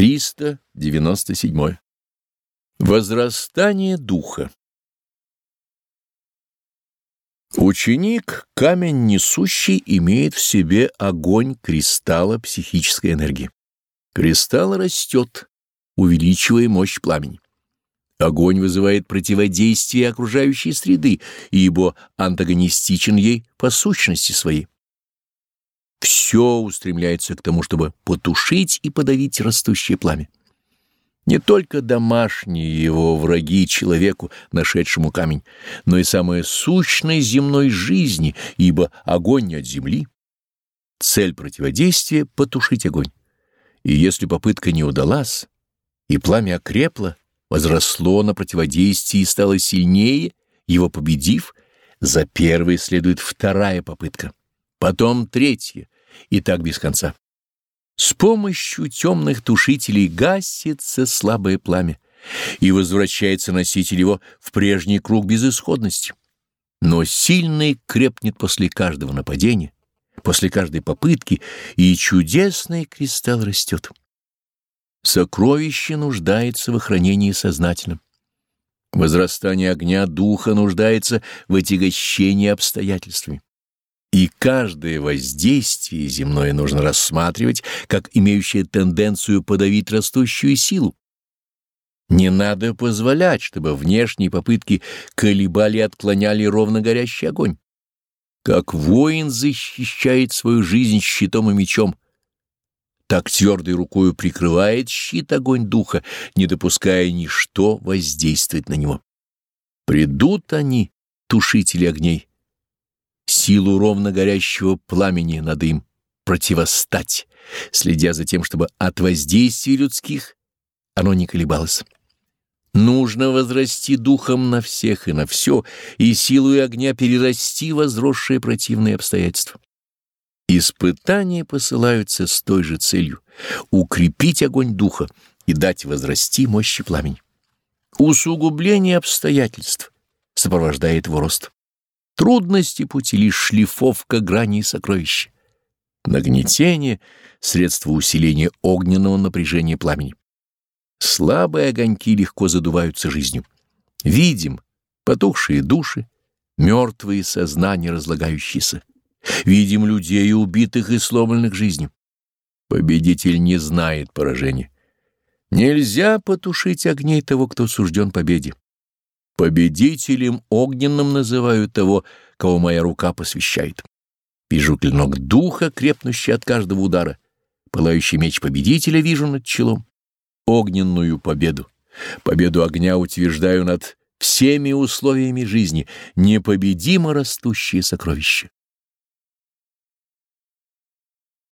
397. Возрастание духа. Ученик, камень несущий, имеет в себе огонь кристалла психической энергии. Кристалл растет, увеличивая мощь пламени. Огонь вызывает противодействие окружающей среды, ибо антагонистичен ей по сущности своей. Все устремляется к тому, чтобы потушить и подавить растущее пламя. Не только домашние его враги человеку, нашедшему камень, но и самая сущность земной жизни, ибо огонь не от земли. Цель противодействия — потушить огонь. И если попытка не удалась, и пламя окрепло, возросло на противодействии и стало сильнее, его победив, за первой следует вторая попытка, потом третья, и так без конца. С помощью темных тушителей гасится слабое пламя, и возвращается носитель его в прежний круг безысходности. Но сильный крепнет после каждого нападения, после каждой попытки, и чудесный кристалл растет. Сокровище нуждается в охранении сознательном. Возрастание огня духа нуждается в отягощении обстоятельствами. И каждое воздействие земное нужно рассматривать как имеющее тенденцию подавить растущую силу. Не надо позволять, чтобы внешние попытки колебали и отклоняли ровно горящий огонь. Как воин защищает свою жизнь щитом и мечом, так твердой рукою прикрывает щит огонь духа, не допуская ничто воздействовать на него. Придут они, тушители огней, силу ровно горящего пламени надо им противостать, следя за тем, чтобы от воздействий людских оно не колебалось. Нужно возрасти духом на всех и на все, и силой огня перерасти возросшие противные обстоятельства. Испытания посылаются с той же целью — укрепить огонь духа и дать возрасти мощи пламени. Усугубление обстоятельств сопровождает его рост. Трудности пути лишь шлифовка граней сокровища. Нагнетение — средство усиления огненного напряжения пламени. Слабые огоньки легко задуваются жизнью. Видим потухшие души, мертвые сознания разлагающиеся. Видим людей, убитых и сломленных жизнью. Победитель не знает поражения. Нельзя потушить огней того, кто сужден победе. Победителем огненным называю того, кого моя рука посвящает. Вижу клинок духа, крепнущий от каждого удара. Пылающий меч победителя вижу над челом. Огненную победу. Победу огня утверждаю над всеми условиями жизни, непобедимо растущие сокровища.